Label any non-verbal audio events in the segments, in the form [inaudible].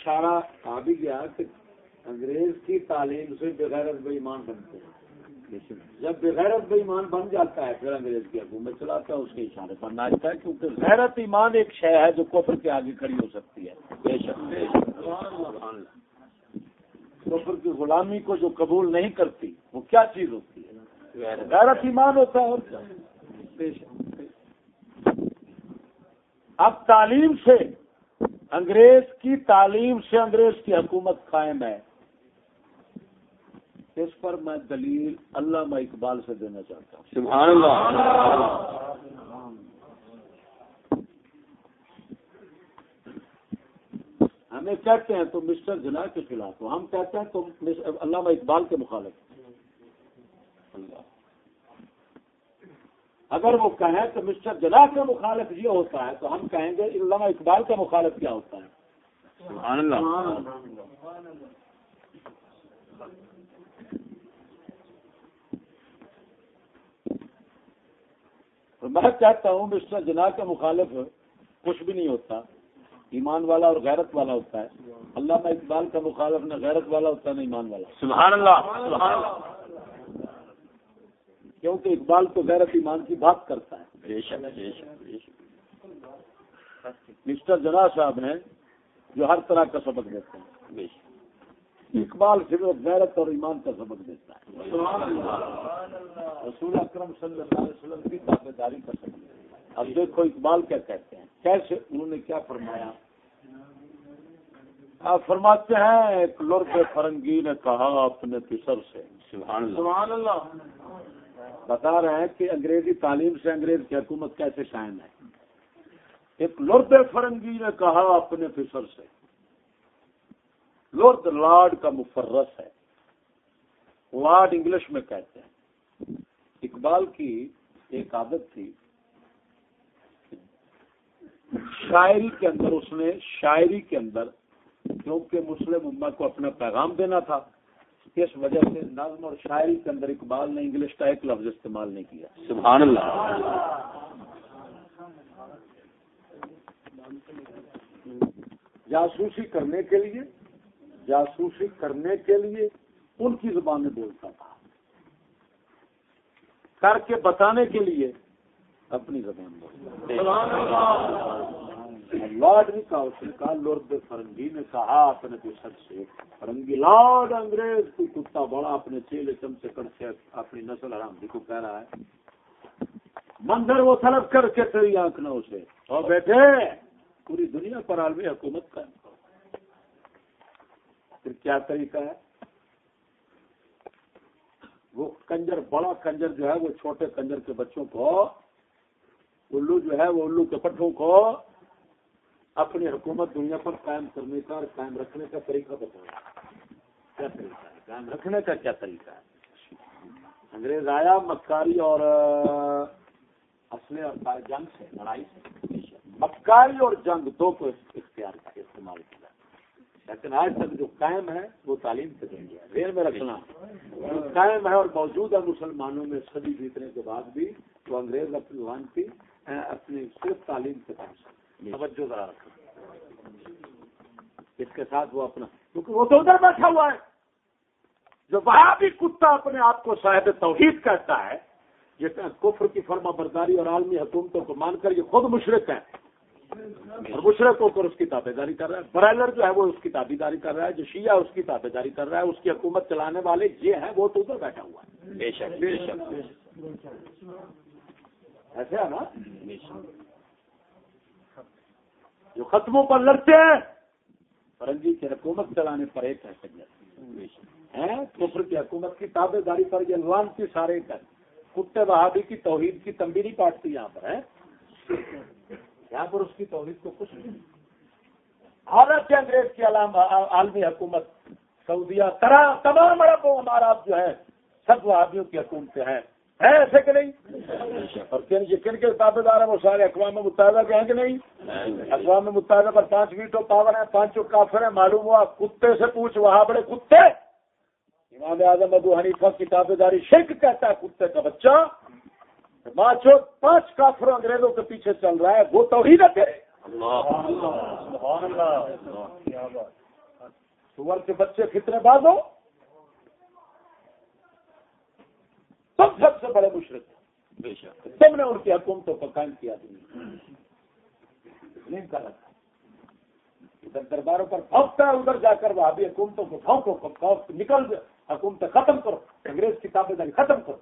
اشارہ آ بھی گیا کہ انگریز کی تعلیم سے بغیرت بے ایمان بنتے ہیں۔ جب بغیرت بے ایمان بن جاتا ہے، پھر انگریز کی حکومت چلاتا ہے، اس کے اشارے پر ناچتا ہے، کیونکہ غیرت ایمان ایک شے ہے جو کفر کے آگے کھڑی ہو سکتی ہے۔ بے شک۔ کفر کی غلامی کو جو قبول نہیں کرتی، وہ کیا چیز ہوتی ہے؟ غیرت ایمان ہوتا ہے اور کیا؟ اب تعلیم سے انگریز کی تعلیم سے انگریز کی حکومت قائم ہے۔ اس پر میں دلیل علامہ اقبال سے دینا چاہتا ہوں۔ سبحان اللہ۔ ہمیں کہتے ہیں تو مسٹر جنا کے خلاف ہو۔ ہم کہتے ہیں تو علامہ اقبال کے مخالف۔ اگر وہ کہیں تو مسٹر جنا کے مخالف یہ ہوتا ہے تو ہم کہیں گے علامہ اقبال کا مخالف کیا ہوتا ہے؟ سبحان اللہ۔ میں چاہتا ہوں مسٹر جنا کا مخالف کچھ بھی نہیں ہوتا ایمان والا اور غیرت والا ہوتا ہے۔ اللہ میں اقبال کا مخالف نہ غیرت والا ہوتا ہے نہ ایمان والا۔ سبحان اللہ سبحان اللہ۔ کیونکہ اقبال تو غیرت ایمان کی بات کرتا ہے۔ بے شک بے شک بے شک۔ مسٹر جنا صاحب ہیں جو ہر طرح کا سبق دیتے ہیں۔ بے شک۔ اقبال صرف غیرت اور ایمان کا سبق دیتا ہے۔ رسول اکرم صلی اللہ علیہ وسلم کی تابے داری کا سبق اب دیکھو اقبال کیا کہتے ہیں۔ کیسے انہوں نے کیا فرمایا؟ آپ فرماتے ہیں ایک لرد فرنگی نے کہا اپنے پسر سے۔ سبحان اللہ۔ سبحان اللہ۔ بتا رہے ہیں کہ انگریزی تعلیم سے انگریز کی حکومت کیسے قائم ہے۔ ایک لرد فرنگی نے کہا اپنے پسر سے، لرد لارڈ کا مفرس ہے۔ لارڈ انگلش میں کہتے ہیں۔ اقبال کی ایک عادت تھی۔ شاعری کے اندر اس نے، شاعری کے اندر، کیونکہ مسلم اما کو اپنا پیغام دینا تھا۔ اس وجہ سے نظم اور شاعری کے اندر اقبال نے انگلش کا ایک لفظ استعمال نہیں کیا۔ سبحان اللہ۔ جاسوسی کرنے کے لیے جاسوسی کرنے کے لیے ان کی زبان میں بولتا تھا۔ کر کے بتانے کے لیے اپنی زبان بولتا لارڈ نے کہا اس نے کہا، لرد فرنگی نے کہا، اپنے پسر سے فرنگی لارڈ انگریز کو کتا بڑا اپنے چیلے چمچے کر سے اپنی نسل حرام جی کو کہہ رہا ہے۔ منظر وہ طلب کر کے تیری آنکھ نہ اسے۔ اور بیٹھے پوری دنیا پر عالمی حکومت کا پھر کیا طریقہ ہے؟ وہ کنجر، بڑا کنجر جو ہے، وہ چھوٹے کنجر کے بچوں کو، الو جو ہے، وہ الو کے پٹھوں کو اپنی حکومت دنیا پر قائم کرنے کا اور قائم رکھنے کا طریقہ بتایا کیا طریقہ ہے؟ قائم رکھنے کا کیا طریقہ ہے؟ انگریز آیا، مکاری اور اصل اور جنگ سے، لڑائی سے۔ مکاری اور جنگ دو کو اختیار کیا، استعمال کیا۔ لیکن آج تک جو قائم ہے، وہ تعلیم سے دیں گے ریل میں رکھنا، جو قائم ہے اور موجود ہے مسلمانوں میں، سبھی جیتنے کے بعد بھی، وہ انگریز اپنی وان اپنی صرف تعلیم سے پہنچ توجہ ذرا رکھنا اس کے ساتھ وہ اپنا کیونکہ وہ تو ادھر بیٹھا ہوا ہے۔ جو وہاں بھی کتا اپنے آپ کو صاحب توحید کہتا ہے یہ کفر کی فرما برداری اور عالمی حکومتوں کو مان کر یہ خود مشرق ہے اور مشرق ہو کر اس کی تابے داری کر رہا ہے۔ برائلر جو ہے وہ اس کی تابے داری کر رہا ہے۔ جو شیعہ اس کی تابے داری کر رہا ہے۔ اس کی حکومت چلانے والے یہ ہیں وہ تو ادھر بیٹھا ہوا ہے۔ بے شک بے شک۔ ایسے ہے نا؟ جو ختموں پر لڑتے ہیں، فرنگی کی حکومت چلانے پر ایک ہے کفر کی حکومت کی تابے داری پر یہ لان کی سارے کر کتے بہادی کی توحید کی تمبیری پارٹی یہاں پر ہے یہاں پر اس کی توحید کو کچھ نہیں۔ حالت انگریز کی عالمی حکومت سعودیہ تمام عرب و ہمارا جو ہے، سب وہابیوں کی حکومتیں ہیں۔ ہے ایسے کہ نہیں اور کن کن کے تابے دار ہیں وہ سارے اقوام متحدہ کے ہیں کہ نہیں اقوام متحدہ پر پانچ ویٹو پاور ہیں پانچوں کافر ہیں معلوم ہوا کتے سے پوچھ وہاں بڑے کتے امام اعظم ابو حنیفہ کی تابے داری شرک کہتا ہے کتے کا بچہ پانچوں پانچ کافروں انگریزوں کے پیچھے چل رہا ہے وہ توحید ہے سور کے بچے فطرے بازو تم سب سے بڑے مشرق شک۔ تم نے ان کی حکومتوں کو قائم کیا دنیا نہیں کر رکھا ادھر درباروں پر پھونکتا ہے ادھر جا کر وہاں بھی حکومتوں کو پھونکو پھونک نکل حکومتیں ختم کرو۔ انگریز کی تابے داری ختم کرو۔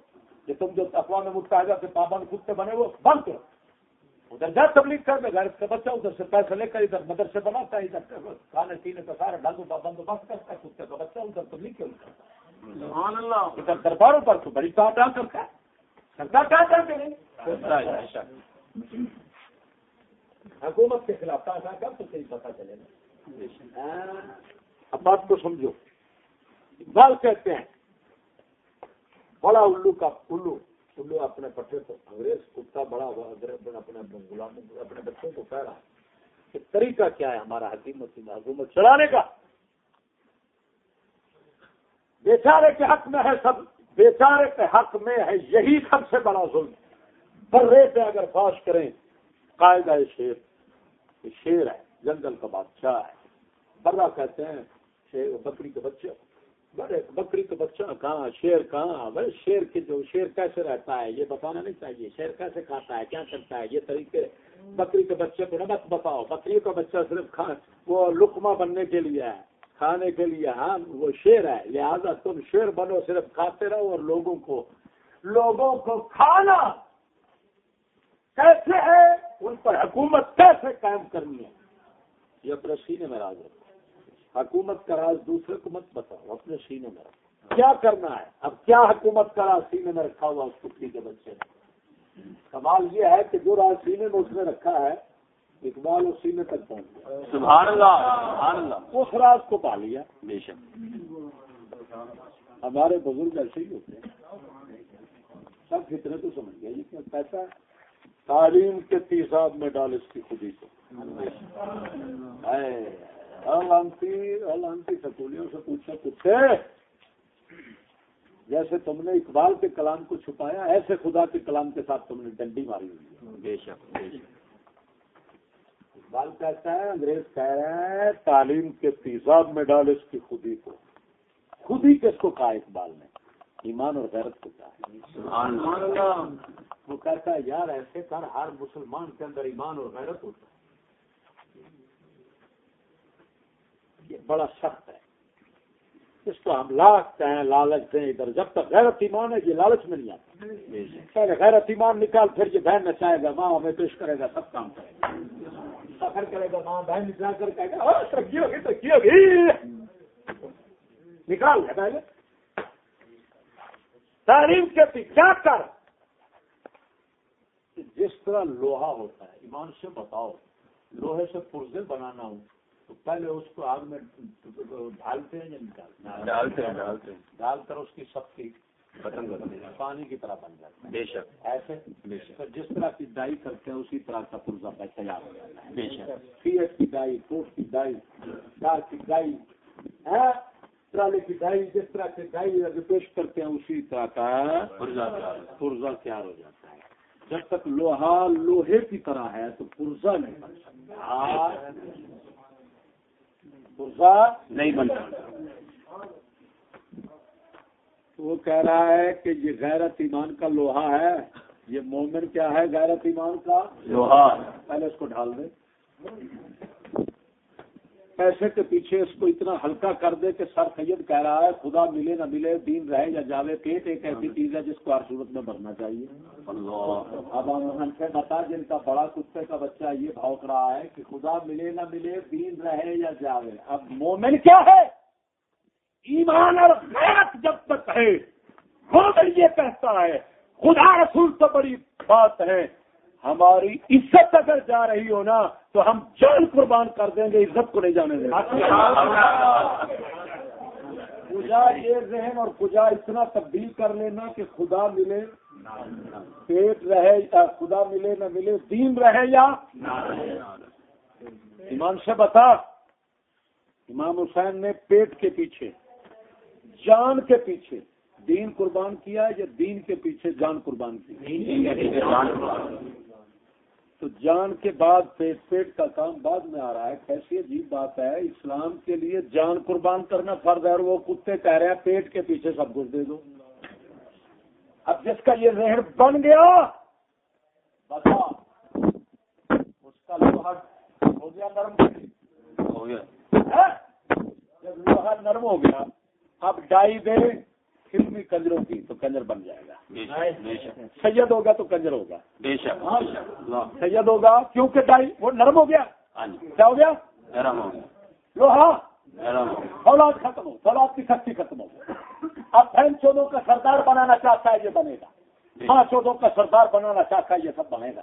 یہ تم جو اقوام متحدہ سے پابند کتے بنے وہ بند کرو۔ ادھر جا تبلیغ کر دے غیر کا بچہ ادھر سے پیسے لے کر ادھر مدرسے بناتا ہے ادھر۔ کھانے پینے کا سارا ڈالو بندوبست کرتا ہے کتے کا بچہ ادھر تبلیغ کیوں کرتا؟ سبحان اللہ. ادھر درباروں پر تو بڑی کام ڈال کرتا ہے سرکار کیا کرتے نہیں بے شک حکومت کے خلاف کر تو صحیح پتا چلے گا؟ اب بات کو سمجھو. اقبال کہتے ہیں بڑا الو کا الو. الو اپنے پٹھے کو انگریز کتا بڑا ہوا اپنے اپنے غلام اپنے بچوں کو کہہ رہا کہ طریقہ کیا ہے ہمارا حکومت حکومت چلانے کا؟ بیچارے کے حق میں ہے سب، بیچارے کے حق میں ہے، یہی سب سے بڑا ظلم پر ریٹ اگر فاش کریں، قاعدہ شیر شیر ہے، جنگل کا بادشاہ ہے۔ برا کہتے ہیں، شیر، بکری کے بچے۔ بڑے بکری کے بچہ کہاں، شیر کہاں؟ بھائی، شیر کے جو، شیر کیسے رہتا ہے؟ یہ بتانا نہیں چاہیے، شیر کیسے کھاتا ہے؟ کیا کرتا ہے؟ یہ طریقے بکری کے بچے کو نہ بتاؤ بکری کا بچہ صرف کھا، وہ لکما بننے کے لیے ہے۔ کھانے کے لیے ہاں وہ شیر ہے۔ لہذا تم شیر بنو صرف کھاتے رہو اور لوگوں کو لوگوں کو کھانا کیسے ہے، ان پر حکومت کیسے قائم کرنی ہے؟ یہ اپنے سینے میں راز رکھو حکومت کا راز دوسرے کو مت بتاؤ، اپنے سینے میں رکھو۔ کیا کرنا ہے؟ اب کیا حکومت کا راز سینے میں رکھا ہوا اس کٹی کے بچے نے؟ سوال یہ ہے کہ جو راز سینے میں اس نے رکھا ہے اقبال اس سینے تک پہنچ گیا۔ سبحان اللہ سبحان اللہ۔ اس راز کو پا لیا۔ بے شک۔ ہمارے بزرگ ایسے ہی ہوتے ہیں۔ سب فطرے تو سمجھ گئے یہ ہے تعلیم کے تیزاب میں ڈال اس کی خودی کو۔ الانتی سکولیوں سے پوچھا کتے جیسے تم نے اقبال کے کلام کو چھپایا ایسے خدا کے کلام کے ساتھ تم نے ڈنڈی ماری ہوئی ہے۔ بے شک بے شک۔ اقبال کہتا ہے انگریز کہہ رہے ہیں تعلیم کے تیزاب میں ڈال اس کی خودی کو۔ خودی کس کو کہا اقبال نے؟ ایمان اور غیرت کو کہا۔ وہ کہتا ہے یار ایسے کر ہر مسلمان کے اندر ایمان اور غیرت ہوتا ہے۔ یہ بڑا سخت ہے۔ اس کو ہم لاکھتے ہیں لالچ دیں ادھر۔ جب تک غیرت ایمان ہے یہ لالچ میں نہیں آتا۔ شک پہلے غیرت ایمان نکال پھر یہ بہن نچائے گا ماں ہمیں پیش کرے گا سب کام کرے گا۔ سفر کرے گا ماں بہن نچا کر کہے گا "اور ترقی ہوگی ترقی ہوگی۔ نکال ہے پہلے۔ تعلیم کے پیچھے کیا کر۔ کہ جس طرح لوہا ہوتا ہے ایمان سے بتاؤ لوہے سے پرزے بنانا ہوں تو پہلے اس کو آگ میں ڈالتے ہیں یا نکالتے ہیں ڈالتے ہیں ڈالتے ہیں۔ ڈال کر اس کی سختی کر دیں پانی کی طرح بن جاتا ہے۔ بے شک۔ ایسے تو جس طرح کی ڈائی کرتے ہیں اسی طرح کا پرزا پہ تیار ہو جاتا ہے۔ بے شک۔ ایس کی ڈائی کوٹ کی ڈائی کار کی ڈائی ہاں، ٹرالے کی ڈائی جس طرح کی اگر پیش کرتے ہیں اسی طرح کا پرزا تیار پرزا تیار ہو جاتا ہے۔ جب تک لوہا لوہے کی طرح ہے تو پرزا نہیں بن سکتا۔ پرزا نہیں بن سکتا۔ وہ کہہ رہا ہے کہ یہ غیرت ایمان کا لوہا ہے۔ یہ مومن کیا ہے غیرت ایمان کا؟ لوہا۔ پہلے اس کو ڈال دے۔ پیسے کے پیچھے اس کو اتنا ہلکا کر دے کہ سر سید کہہ رہا ہے خدا ملے نہ ملے دین رہے یا جاوے پیٹ ایک ایسی چیز ہے جس کو ہر صورت میں بھرنا چاہیے۔ اب ہم سے بتا جن کا بڑا کتے کا بچہ یہ بھوک رہا ہے کہ خدا ملے نہ ملے دین رہے یا جاوے۔ اب مومن کیا ہے؟ ایمان اور غیرت جب ہے۔ مومن یہ کہتا ہے، خدا رسول تو بڑی بات ہے۔ ہماری عزت اگر جا رہی ہو نا، تو ہم جان قربان کر دیں گے، عزت کو نہیں جانے دیں گے۔ پوجا یہ ذہن اور پوجا اتنا تبدیل کر لینا کہ خدا ملے۔ پیٹ رہے یا خدا ملے نہ ملے، دین رہے یا ایمان سے بتا، امام حسین نے پیٹ کے پیچھے، جان کے پیچھے دین قربان کیا یا دین کے پیچھے جان قربان کی تو جان کے بعد پیٹ پیٹ کا کام بعد میں آ رہا ہے۔ کیسی عجیب بات ہے۔ اسلام کے لیے جان قربان کرنا فرض ہے اور وہ کتے کہہ رہے ہیں پیٹ کے پیچھے سب کچھ دے دو۔ اب جس کا یہ ذہن بن گیا بتا۔ اس کا لوہا ہو گیا نرم۔ ہو گیا۔ ہے؟ جب لوہا نرم ہو گیا اب ڈائی دے۔ فلمی کنجروں کی تو کنجر بن جائے گا۔ سید ہوگا تو کنجر ہوگا۔ بے شک سید ہوگا کیونکہ ڈائی وہ نرم ہو گیا۔ ہاں جی۔ کیا ہو گیا؟ نرم ہو گیا۔ لوہا۔ اولاد ختم ہو اولاد کی سختی ختم ہو۔ اب بہن چودوں کا سردار بنانا چاہتا ہے یہ بنے گا۔ ماں چودوں کا سردار بنانا چاہتا ہے یہ سب بنے گا۔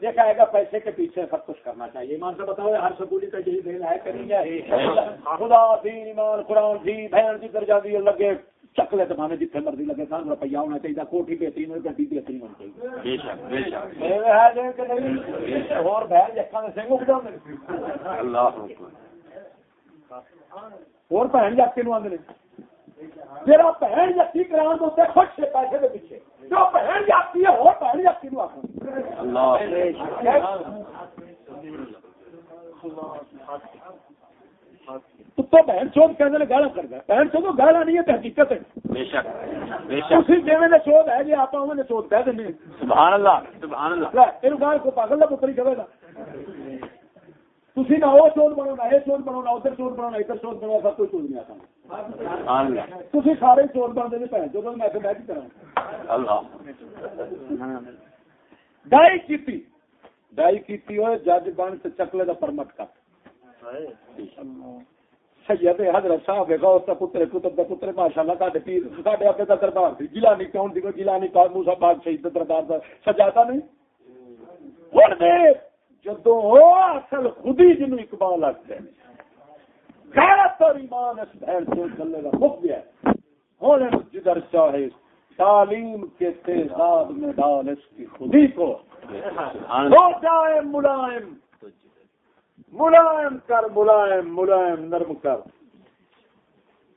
دیکھا ہے گا پیسے کے پیچھے سب کچھ کرنا چاہیے۔ ایمان سے بتاؤ ہر سکولی کا یہی دین ہے کہ نہیں ہے؟ خدا دین ایمان قرآن جی بہن جی درجہ دی لگے چکلے دمانے جتنے مرضی لگے سان روپیہ ہونا چاہیے کوٹھی بہترین ہونی گڈی بہترین ہونی چاہیے۔ بے شک بے اور بہن جکھا نے سنگ اگڑا اللہ اکبر اور بہن جاتی نو آدھے تیرا بہن جاتی کران تے خوش سے پیسے دے پیچھے۔ جو بہن جاتی ہے اور بہن جاتی نو اللہ تو تو بہن چود کہنے گالا کر گیا بہن چود گالا نہیں ہے تو حقیقت ہے۔ بے شک بے شک۔ تھی نے چود ہے جی آپ نے چود کہہ دیں سبحان اللہ سبحان اللہ۔ یہ گال کو پاگل کا پتر ہی کہے گا۔ تھی نہ وہ چود بنونا یہ چود بنونا ادھر چود بنونا ادھر چود بنونا سب کوئی چود نہیں آتا۔ سبحان اللہ۔ تھی سارے چود بہن میں بہ کی اللہ۔ ہوئے جج بن چکلے کا پرمٹ کر۔ سید حضرت صاحب غوث دا پتر کتب دا پتر ماشاءاللہ تہاڈے پیر ساڈے اپنے دا دربار سی جیلانی کون دی جیلانی کا موسی پاک شہید دا دربار دا۔ سجاتا نہیں؟ ہن دے۔ جدوں اصل خودی جنو اقبال آکھدے نے۔ غیرت اور ایمان اس بہن سے چلے دا مک گیا۔ ہن جدھر چاہے تعلیم کے تیزاب میں ڈال اس کی خودی کو۔ ہو جائے ملائم۔ ملائم کر ملائم ملائم نرم کر۔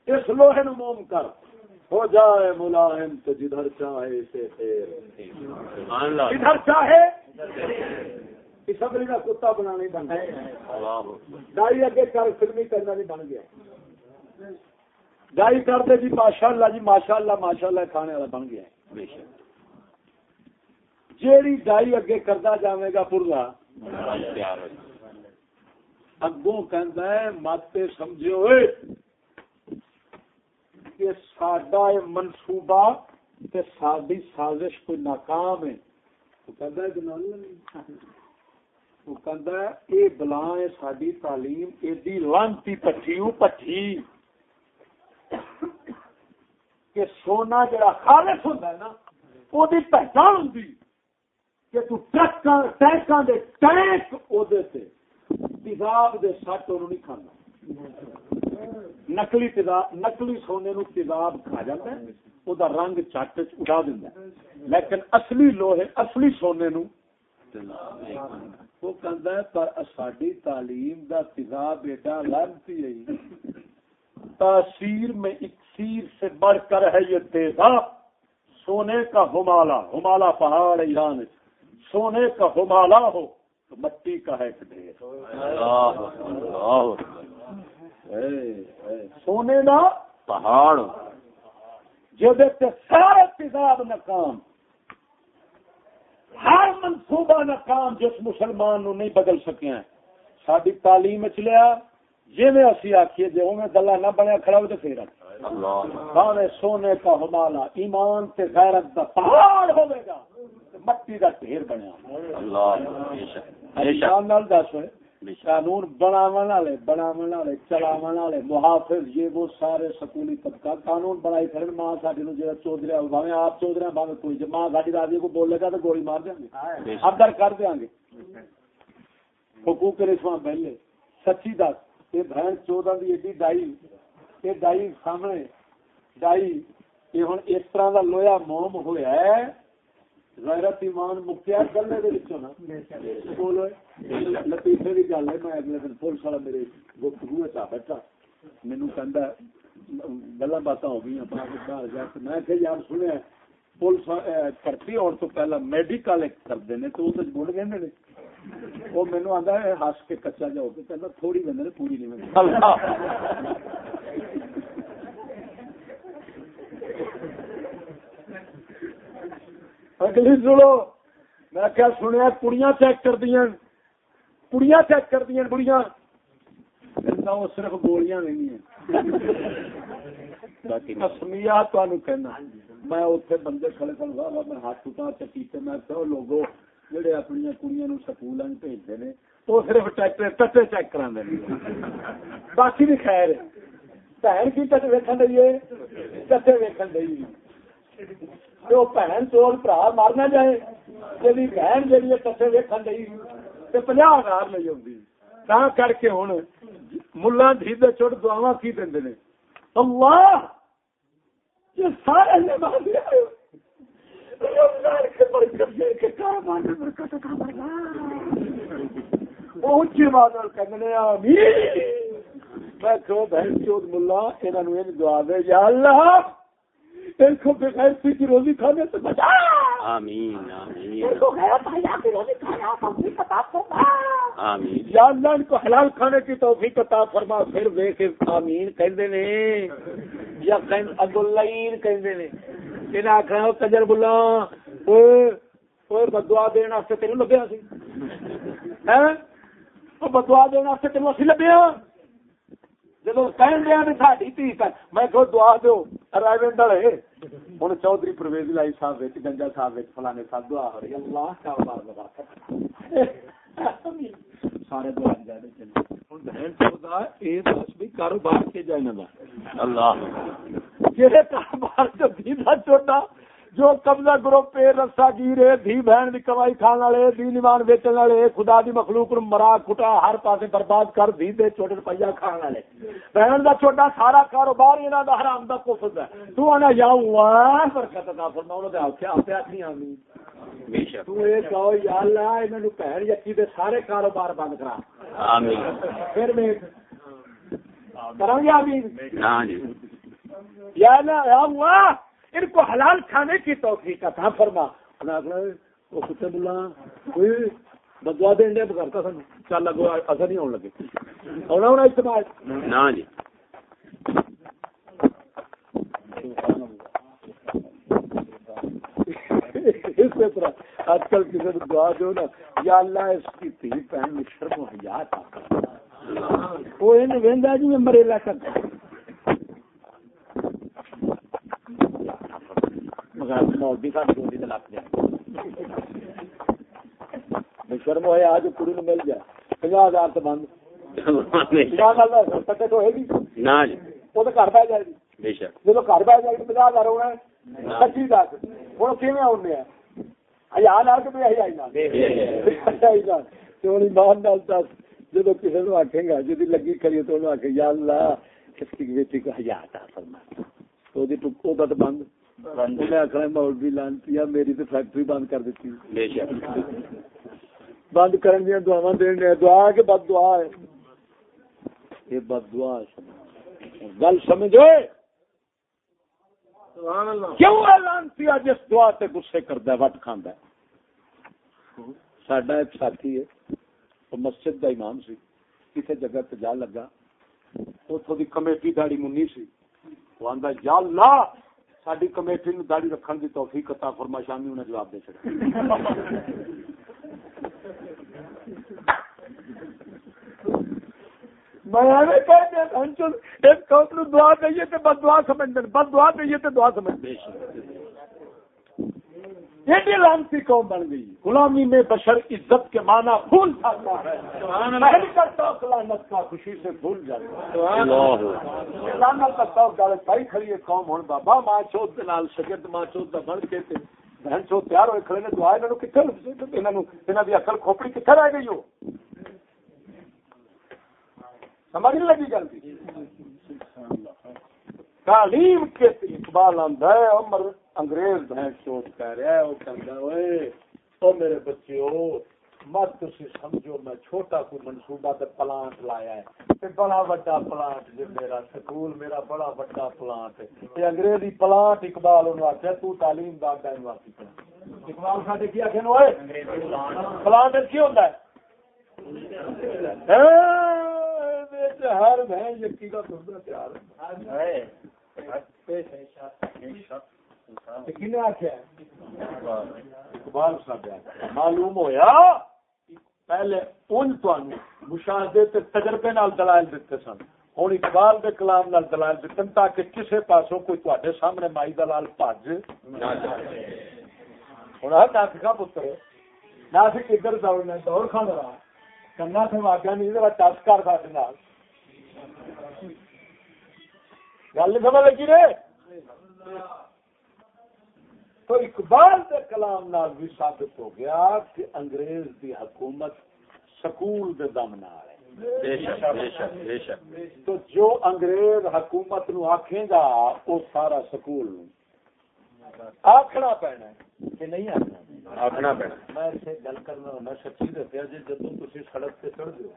اس لوہے موم کر۔ ہو جائے ملائم تو جدھر چاہے سے خیر۔ سبحان اللہ۔ جدھر چاہے اسمبلی کا کتا بنا نہیں بن گیا۔ ڈائی اگے کر فلمی کرنا نہیں بن گیا۔ ڈائی کر دے جی ماشاء اللہ جی ماشاء اللہ ماشاء اللہ کھانے والا بن گیا۔ جیڑی ڈائی اگے کرتا جاوے گا پورا جائے اگوں کہندا ہے، ماتے سمجھو کہ ساڈا یہ منصوبہ تے ساڈی سازش کوئی ناکام ہے۔ وہ کہندا ہے جی۔ وہ کہندا ہے، اے ہے ساڈی تعلیم، ایڈی لانتی پٹھی پٹھی کہ سونا جڑا خالص ہوندا ہے نا او دی پہچان ہوندی کہ تو ٹرکاں دے ٹینک او دے تے تیزاب دے سٹ انہوں نہیں کھانا۔ نکلی تیزاب نکلی سونے نو تیزاب کھا جاتا ہے وہ دا رنگ چٹ اڑا دینا ہے۔ لیکن اصلی لوہے اصلی سونے نو وہ کہندا ہے، پر ساڈی تعلیم دا تیزاب ایڈا لانتی ہے۔ تاثیر میں اکسیر سے بڑھ کر ہے یہ تیزاب سونے کا ہمالا ہمالا پہاڑ ایران سونے کا ہمالا ہو۔ تو مٹی کا ہے ایک ڈھیر۔ سونے دا پہاڑ۔ تے سارے تیزاب ناکام۔ ہر منصوبہ ناکام جس مسلمان نو نہیں بدل سکے ہیں ساری تعلیم چ لیا جی میں اسی آخیے جی وہ گلا نہ بنیا کھڑا ہو تو پھر۔ سارے سونے کا ہمالا ایمان تے غیرت دا پہاڑ ہوے گا۔ مٹی دا ڈھیر بنیا۔ اللہ ایمان نال دس ہوئے. بے شک. قانون بناون والے بناون والے چلاون والے محافظ یہ وہ سارے سکولی طبقہ قانون بنائی کھڑے نے، ماں ساڈی نو جڑا چودھری بھاویں آپ چودھری بھاویں کوئی جے ماں ساڈی راضی کو بولے گا تو گولی مار دیں گے۔ بے شک ادھر کر دیں گے۔ حقوق رسواں پہلے سچی دس یہ بہن چودہ دی ایڈی ڈائی یہ ڈائی سامنے ڈائی یہ ہن اس طرح دا لویا موم ہویا ہے غیرت ایمان مکیا گلے دے وچوں نا۔ بولو لطیفے دی گل ہے میں اگلے دن پولیس والا میرے گفتگو وچ آ بیٹھا۔ مینوں کہندا گلاں باتاں ہو گئی اپنا کچھ گھر جا۔ کے میں کہ یار سنیا پولیس بھرتی ہونے تو پہلا میڈیکل ایک کرتے ہیں تو وہ بول گئے نے وہ مینو آتا ہے ہس کے کچا جاؤ کے کہنا تھوڑی بندے پوری نہیں اللہ۔ [laughs] اگلی سنو۔ میں کیا سنیا، کڑیاں چیک کر دیا کڑیاں چیک کر دیا کڑیاں کہنا وہ صرف گولیاں نہیں کسمیا تمہیں کہنا۔ میں اتنے بندے کھڑے کر میں ہاتھ اٹھا چکیتے میں کہ لوگو جہے اپنی کڑیاں نو سکول بھیجتے ہیں وہ صرف ٹیکٹر ٹٹے چیک کرا باقی بھی خیر ہے۔ بھن کی ٹٹ ویکن رہی ہے ٹٹے ویکن رہی تو بھن چور برا مارنا جائے جی بہن جی ہے ٹٹے ویکن رہی تو پناہ ہزار لے آؤں تا کر کے ہوں ملا دھیدے چوٹ دعوا کی دیں نے اللہ یہ سارے کرنے آمین میں کہو بہن ملا انہوں نے دعا دے یا اللہ ان کو بغیر کی روزی کھانے سے بچا۔ آمین آمین۔ ان کو غیر بھائی کی روزی کھانا توفیق عطا فرما آمین۔ یا اللہ ان کو حلال کھانے کی توفیق عطا فرما پھر دیکھ آمین کہندے نے۔ یا ابو اللین کہندے نے۔ انہاں آکھنا کجر بلا اوئے اوئے بدعا دین واسطے تینوں لبیا سی۔ ہیں او بدعا تینوں اسی لبیا جب کہن دیا بھی ساڈی تھی میں کہ دعا لائی صاحب گنجا صاحب فلانے صاحب دعا ہو رہی اللہ کا بار لگا سارے دعا جانے چلے ہوں بہن چودا اے دس بھی کاروبار کے جائے نہ اللہ جہے کاروبار چھوٹا جو قبضہ گروپ پہ رسا گیرے دھی بہن دی کمائی کھان والے دی نیوان بیچن والے خدا دی مخلوق نو مرا کٹا ہر پاسے برباد کر دھی دے چھوٹے روپیہ کھان والے۔ بہن دا چھوٹا سارا کاروبار انہاں دا حرام دا کفر ہے تو انا یا اللہ برکت عطا فرما انہاں دے آکھیا اپے آکھی آمین بے شک۔ تو اے کہو یا اللہ انہاں نو بہن یکی دے سارے کاروبار بند کرا۔ آمین۔ پھر میں کراں گے آمین؟ ہاں جی۔ یا اللہ یا اللہ ان کو حلال کھانے کی توفیق عطا فرما۔ اللہ کتے کوئی بدوا دین دے کرتا سن۔ چل لگو اثر نہیں لگے۔ ہونا جی۔ اس طرح آج کل کسی نے دعا دو نا یا اللہ اس کی تھی پہن شرم و وہ ان ویندا جی میں مریلا کرتا مگر مولوی کا چوری لگ شرم ہویا آج کڑی نو مل جائے۔ پنجا ہزار تو بند۔ ہوئے گی جی۔ گھر جائے گی۔ بے شک۔ گھر جائے ہونا ہے۔ دس ایمان نال دس۔ کسی گا جی لگی کریے تو آخ یا اللہ اس کی بیٹی کو ہزار عطا فرما۔ تو وہ تو بند۔ انہیں آخر مولوی لانتی میری تو فیکٹری بند کر دیتی بے شک۔ بند کرن دیا دعا دین دعا کے بد دعا ہے؟ یہ بد دعا ہے۔ گل سمجھو۔ کیوں لانتی؟ جس دعا سے گسے کرتا وٹ کھانا ایک ساتھی ہے مسجد کا امام سی۔ کسی جگہ تے جا لگا۔ اتوں کی کمیٹی داڑی منی سی۔ وہ آدھا یا اللہ! ساری کمیٹی نو داڑی رکھن کی توفیق عطا فرما شامی انہیں جواب دے چڑھا میں ایک قوم نو دعا دئیے تو بد دعا سمجھ بد دعا دئیے دعا سمجھ ایڈی لانتی قوم بن گئی۔ غلامی میں بشر عزت کے معنی بھول جاتا ہے۔ محل کا شوق لانت کا خوشی سے بھول جاتا ہے۔ لانت کا شوق ڈالے پائی کھڑی ہے قوم ہوں بابا ماں چوت کے نال شگرد ماں چوت کا بن کے تے بہن چوت تیار ہوئے کھڑے نے دعا انہوں کتنے انہوں کی اکل کھوپڑی کتنے رہ گئی ہو؟ سمجھ نہیں لگی گل تعلیم کے اقبال آدھا ہے عمر انگریز بہن چوٹ کہہ رہا ہے وہ کہہ ہوئے او میرے بچے ہو مت تھی سمجھو میں چھوٹا کوئی منصوبہ تے پلانٹ لایا ہے تے بڑا بڑا پلانٹ جو میرا سکول میرا بڑا بڑا پلانٹ ہے یہ انگریزی پلانٹ اقبال انہوں آخیا تو تعلیم دار یونیورسٹی اقبال ساڈے کی آخر ہوئے پلانٹ کی ہوتا ہے ہر یقین کا سننا تیار کن آخیا اقبال صاحب معلوم ہویا پہلے ان مشاہدے تے تجربے نال دلائل دیتے سن۔ ہوں اقبال کے کلام نال دلائل دیتے تاکہ کسے پاسوں کوئی تے سامنے مائی دلال پج ہوں ہر ناسکا پتر، ناسک ادھر دوڑنا دور کھان رہا کنا سے واقعہ نہیں ٹچ کر سکتے گل سمجھ لگی رے تو اقبال کے کلام نال بھی ثابت ہو گیا کہ انگریز دی حکومت سکول دے دم نال تو جو انگریز حکومت نو آکھے گا وہ سارا سکول آخنا پینا کہ نہیں آخنا آخنا پینا۔ میں اسے گل کرنا میں سچی دسیا جی جب تھی سڑک سے چڑھ دو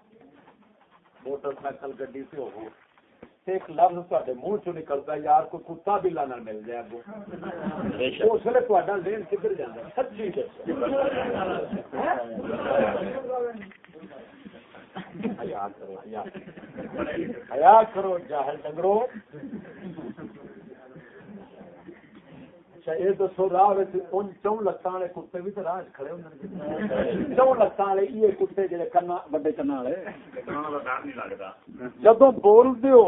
موٹر سائیکل گڈی سے ہو ایک لفظ تے منہ چ یار کوئی کتا بھی لانا مل جائے اس لیے کدھر سچی حیا کرو جاہل ڈنگرو۔ اچھا یہ دسو راہ چون لتان والے کتے بھی تو راہ کھڑے ہوں چون لتان والے یہ کتے جڑے کنا بڑے کنا والے۔ جب بول دو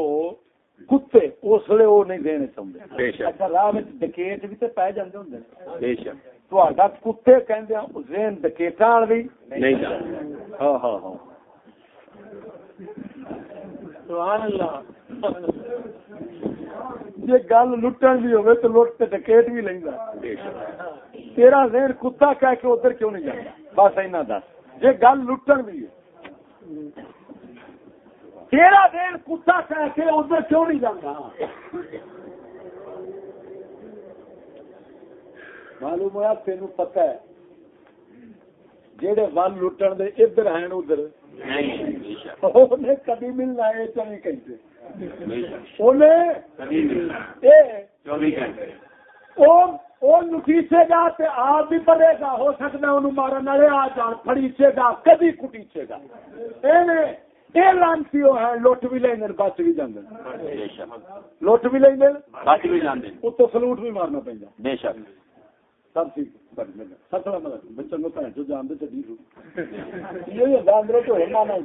کتے اس لیے وہ نہیں دینے چاہتے اچھا راہ ڈکیٹ بھی تو پی جاتے ہوں تا کتے کہ ڈکیٹا بھی نہیں ہاں ہاں ہاں۔ سبحان اللہ۔ جی گل لٹن بھی ہوئے تو لٹ ڈکیٹ بھی لینا تیرا ذہن کتا کہہ کے ادھر کیوں نہیں جانا بس اینا دس جی گل لٹن بھی ہے تیرا ذہن کتا کہہ کے ادھر کیوں نہیں جانا معلوم ہوا تین پتہ ہے جہے ول لٹن دے ادھر ہیں ادھر کبھی ملنا ہے چوبی گھنٹے نٹیچے گا آپ بھی پڑے گا ہو سکتا انہوں مارن والے آ جان فڑیچے گا کبھی کٹیچے گا یہ لانسی ہے لٹ بھی لیں بچ بھی جانے لٹ بھی لیں بچ بھی جانے اتو سلوٹ بھی مارنا پہ بے شک۔ سب ٹھیک۔ سترہ مطلب جان دے چڑی یہ تو ہے مانا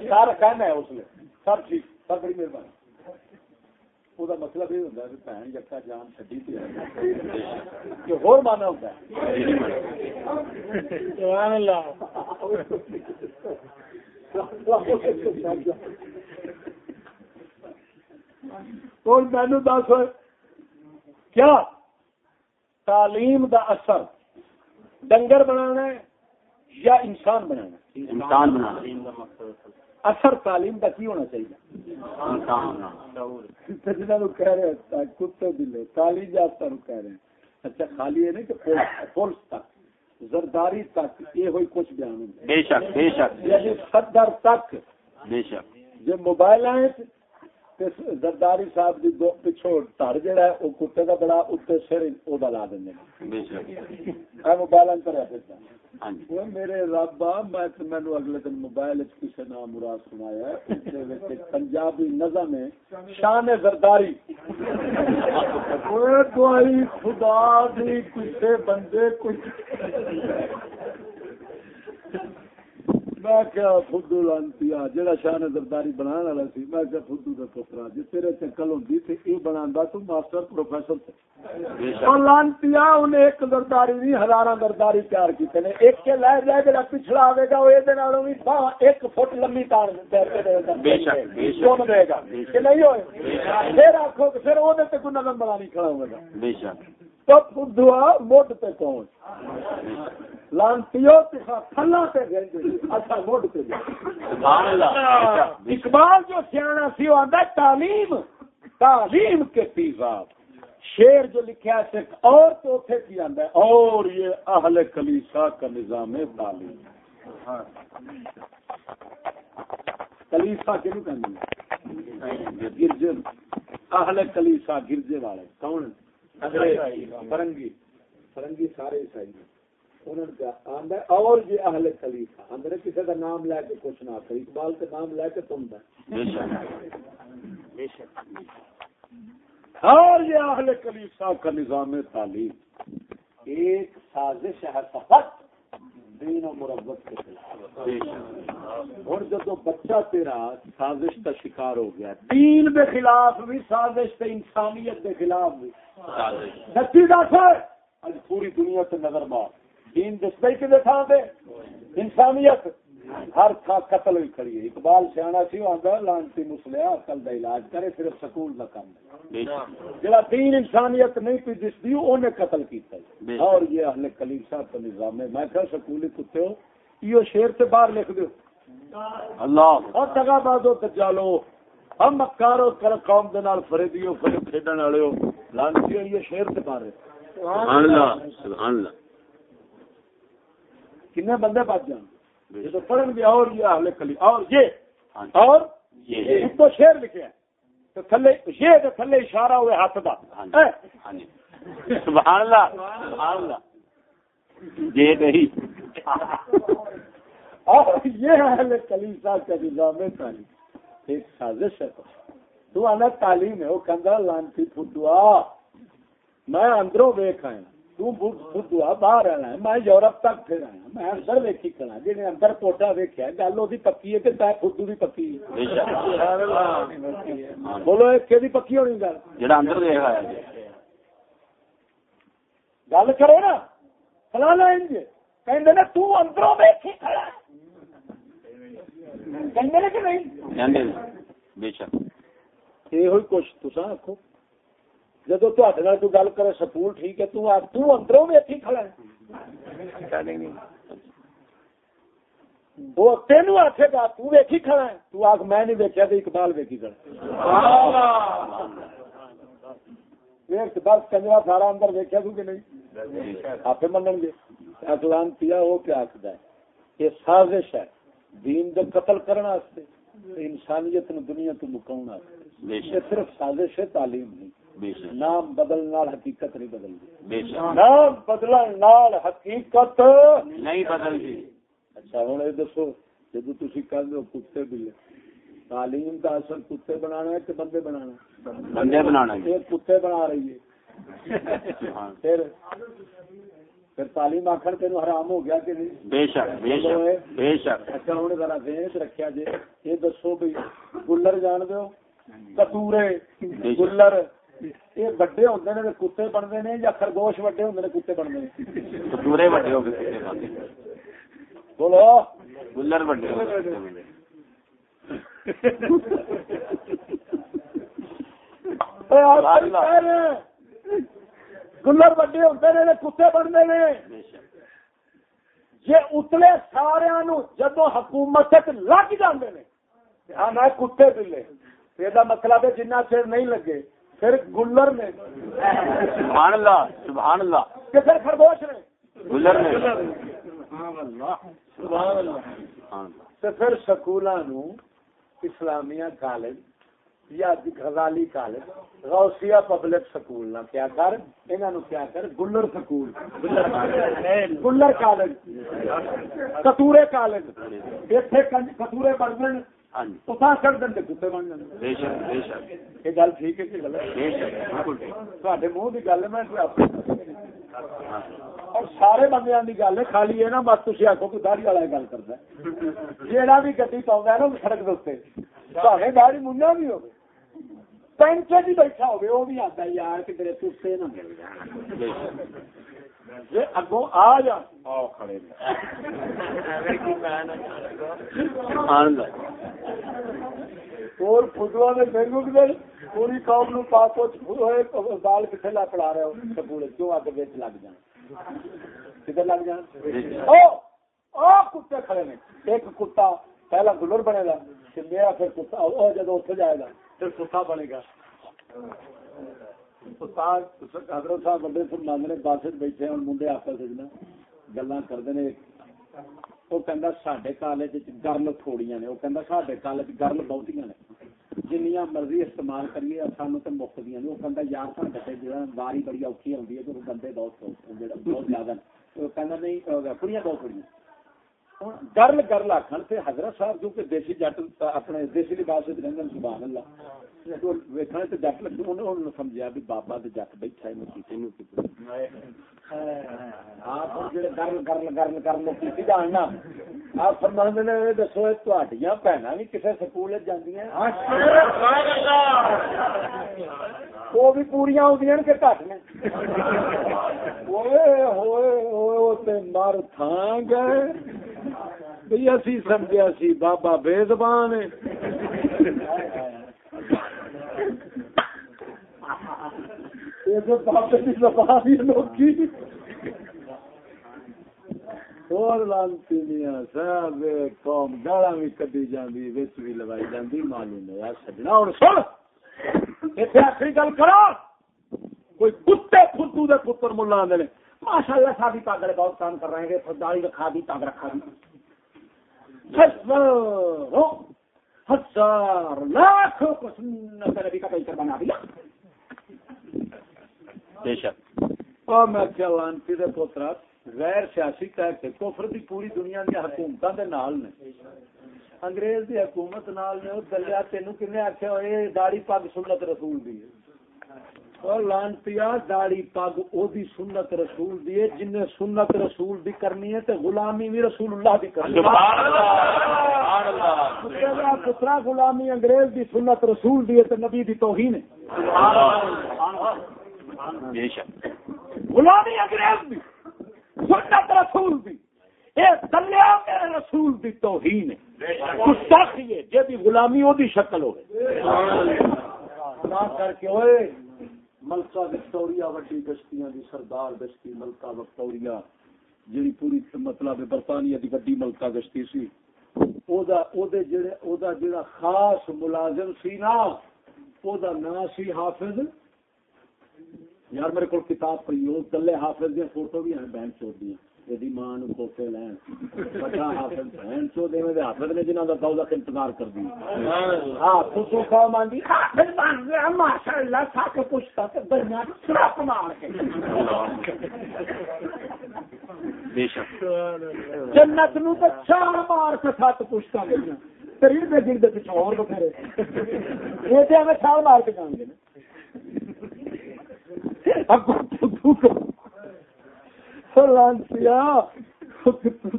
سارا کہنا ہے اس میں سب ٹھیک۔ بڑی مہربانی۔ وہ مطلب یہ ہوتا ہے کہ بھن یکا جان چڈی کہ ہو مانا ہوتا ہے مینو دس کیا تعلیم دا اثر ڈنگر بنانا ہے یا انسان بنانا انسان بنانا اثر تعلیم کا کی ہونا چاہیے؟ کہہ رہے کتے دلے تعلیم یافتہ کہہ رہے ہیں۔ اچھا خالی کہ تک زرداری تک یہ ہوئی کچھ بیان بے شک بے شک۔ یعنی صدر تک۔ بے شک۔ جو موبائل ہیں زرداری صاحب کی دو پچھو تر جہا ہے وہ کتے کا بڑا اتنے سر وہ لا دیں موبائل انتر ہاں جی۔ میرے رب میں مینو اگلے دن موبائل کسی نام مراد سنایا پنجابی نظم ہے شان زرداری۔ خدا دی کسے بندے کچھ۔ میں کیا فدو لانتی جہاں شان زرداری بنا والا سی میں کیا فدو کا پترا جی تیرے ہوں تو یہ بنا تو ماسٹر پروفیسر لانتی ایک زرداری نہیں ہزار زرداری تیار کیتے ہیں ایک کے لے جائے جا پچھڑا آئے گا وہ یہ ایک فٹ لمبی تار دے گا۔ کہ نہیں ہوئے؟ پھر آخو پھر وہ کوئی نظم بنا نہیں کھڑا ہوگا تو فدو موٹ پہ کون اقبال جو سیاح سی وہ آتا تعلیم تعلیم کے پیزاب شیر جو لکھا ہے اور تو کی آتا ہے۔ اور یہ اہل کلیسا کا نظام ہے تعلیم۔ کلیسا کیوں کہ گرجے اہل کلیسا گرجے والے۔ کون؟ فرنگی فرنگی سارے عیسائی انہوں ہے اور یہ اہل خلیفہ۔ اندر کسی کا نام لے کے کچھ نہ اقبال کے نام لے کے تم دیں بے شک۔ بے شک۔ اور یہ اہل کلیسا کا نظام تعلیم۔ ایک سازش ہے فقط دین و مربت کے خلاف۔ اور جب تو بچہ تیرا سازش کا شکار ہو گیا دین کے خلاف بھی سازش تے انسانیت کے خلاف بھی۔ سچی آج پوری دنیا سے نظر مار۔ دین دستے کے تھان دے انسانیت۔ ہر تھا قتل ہوئی کھڑی ہے۔ اقبال سیاح سی آتا لانتی مسلیا عقل کا علاج کرے صرف سکول کا کام جڑا دین انسانیت نہیں پی دستی انہیں قتل کیتا ہے۔ بے اور یہ اہل کلیم صاحب کا نظام ہے۔ میں کہ سکولی کتے ہو یہ شیر سے باہر لکھ دو اللہ۔ اور تگا بازو تجالو ہم مکارو کر قوم دے نال فریدیو فریب کھیڈن والے ہو۔ لانتی ہو یہ شیر سے باہر سبحان اللہ سبحان اللہ۔ کنے بندے بچ جان۔ یہ تو پڑھن گیا اور یہ اہل کلی اور یہ ہاں جی۔ اور یہ تو شیر لکھے ہیں۔ تو تھلے یہ تو تھلے اشارہ ہوئے ہاتھ دا۔ ہاں جی ہاں جی۔ سبحان اللہ سبحان اللہ۔ یہ نہیں۔ اور یہ اہل کلیسا کا نظام ہے تعلیم ایک سازش ہے تو۔ تو آنا تعلیم ہے وہ کندرا لانتی فٹوا میں اندروں ویک آیا۔ تو باہر آنا ہے۔ میں یورپ تک پھر آیا۔ میں اندر ویکھی کرا جی نے اندر پوٹا ویکیا گل وہ پکی ہے کہ فٹو بھی پکی بولو ایک پکی ہونی گل؟ جڑا اندر دیکھ آیا جی گل کرو نا۔ تو اندروں ویکھی کھڑا ہے۔ کہیں کہ نہیں؟ جاندے بے شک۔ یہ ہوئی کچھ تسا آخو جدو تے گل کرے سکول ٹھیک ہے تو آ تو اندروں بھی اتھی کھڑا ہے وہ تینوں آخے گا تو ویکھی کھڑا ہے تو آخ میں نہیں ویکیا تو اقبال ویکھی کھڑا بس کنجرا سارا اندر ویکیا تو کہ نہیں آپ منگ گے اکلان پیا وہ کیا آخر ہے یہ سازش ہے دین دے قتل کرنا انسانیت نو دنیا تو مکاؤ صرف سازش ہے تعلیم نہیں نام بدل نال حقیقت نہیں بدلتی۔ نام بدلن نال حقیقت نہیں بدل جی اچھا ہوں یہ دسو جدو تھی کہہ کتے بلے تعلیم کا اثر کتے بنانا ہے کہ بندے بنانا بندے بنانا کتے بنا رہی ہے۔ ہاں۔ پھر پھر تعلیم آخر تین حرام ہو گیا کہ نہیں؟ بے شک بے شک بے شک۔ اچھا ہوں ذرا ذہن چ رکھا جی یہ دسو بھی گلر جان دو کتورے گلر۔ یہ بڑے ہوتے نے کتے بنتے نے یا خرگوش وڈے ہوتے نے کتے بنتے ہو گئے بولو۔ گلر بندے گلر وڈے ہوتے نے کتے بنتے شک۔ یہ اتلے سارا جدو حکومت لگ جاندے نے۔ ہاں میں کتے بلے یہ مطلب ہے جنہ چیر نہیں لگے۔ پھر گلر نے سبحان اللہ سبحان اللہ۔ کہ پھر خرگوش نے گلر نے۔ سبحان اللہ۔ ہاں تو پھر سکولوں اسلامیہ کالج یا Ghazali college Ghausia public school نہ کیا کر انہوں نے کیا کر گلر سکول۔ گلر کالج۔ کتورے کالج۔ اتنے کتورے بن ہاں جی۔ گل ٹھیک ہے منہ کی گل میں ہاں اور سارے گل ہے خالی نا بس تھی آخو کہ داڑی والا گل کرتا ہے۔ جہاں بھی گڈی پاؤں ہے نا سڑک دے داڑی منہ بھی ہوگی پینٹ بھی بیٹھا بھی آتا ہے یار تیرے تصے نہ مل شک۔ جی اگوں آ جا۔ آؤ کھڑے اور بک پوری قوم نو پاس بال کتنے لا پڑا رہے ہو؟ کیوں لگ جان؟ کدھر لگ جان؟ او او کتے کھڑے نے۔ ایک کتا پہلا گلر بنے گا میرا پھر کتا او جائے گا پھر کتا بنے گا۔ حضرت صاحب بندے سے مانگنے بس بیٹھے ہوں منڈے آپس گلا کرتے ہیں وہ کہہ سڈے کالج گرل تھوڑیاں نے، وہ کہہ سڈے کالج گرل بہتیاں نے۔ جنیاں مرضی استعمال کریے سانو تو مفت دیا وہ کہہ یار سڈے جو واری بڑی اوکھی آتی ہے، تو بندے بہت بہت زیادہ نہیں کڑیاں دو کڑیاں گرل گرل آخر سے حضرت صاحب جو کہ دیسی جٹ اپنے دیسی لباس رنگن سبحان اللہ۔ ویکھنے تے جٹ لگے انہوں انہوں سمجھیا بھی بابا تے جٹ بیٹھا ہے کیتے نو کیتے آپ جڑے گرل گرل گرل گرل کیتی آپ فرماندے نے اے دسو اے تہاڈیاں بہناں وی کسے سکول وچ جاندیاں بھی پوریاں ہوندیاں کہ گھٹ نے اوئے ہوئے تے مر تھاں گئے بھئی اسی سمجھیا سی بابا بے زبان ہے اور لانتی میاں صاحب قوم گالا بھی جاندی، وچ بھی لوائی جاندی، معلوم ہے۔ سجنا، اور سن! ایتھے آخری گل کرو کوئی کتے دے پتر آندے ماشاء اللہ شادی پاگڑے بہت کام کر رہے ہیں رکھا دی، تاگ رکھا دی۔ ہزار لاکھ کو سنت نبی کا پیسر بنا دیا۔ بے شک۔ اور میں کیا لانتی دے پوترا غیر سیاسی کہہ کے کفر دی پوری دنیا دی حکومتاں دے نال نے۔ انگریز دی حکومت نال نے او دلیا تینوں کنے آکھیا اے داڑھی پاگ سنت رسول دی اور لانتیا داڑی پگ او دی سنت رسول دی ہے جن نے سنت رسول دی کرنی ہے تے غلامی بھی رسول اللہ دی کرنی ہے۔ سبحان اللہ۔ سبحان اللہ پترا غلامی انگریز دی سنت رسول دی تے نبی دی توہین ہے۔ سبحان اللہ۔ بے شک۔ غلامی انگریز دی سنت رسول دی اے دلیا میرے رسول دی توہین ہے۔ گستاخی ہے جے دی غلامی او دی شکل ہوے کر کے اوئے ملکہ وکٹوریا وڈی گشتیاں دی سردار گشتی ملکہ وکٹوریا جڑی پوری مطلب برطانیہ دی وڈی ملکہ گشتی سی۔ او دا او دے جڑے او دا جڑا خاص ملازم سی نا او دا نام سی حافظ۔ یار میرے کول کتاب پڑھی او دلے حافظ دی فوٹو بھی ہیں بہن چوڑ دی دی ماں نو کھوتے لین۔ حافظ بہن چو دے میں حافظ نے جنہاں دا دولت انتظار کر دی ہاں تو تو دی حافظ بن گیا ماشاءاللہ تھا کہ پوچھتا تے درمیان سراپ مار کے بے شک۔ جنت نو تے چار مار کے ساتھ پوچھتا گیا ترین دے دل دے پیچھے اور بتھیرے۔ یہ تے ہمیں چھال مار کے جان گے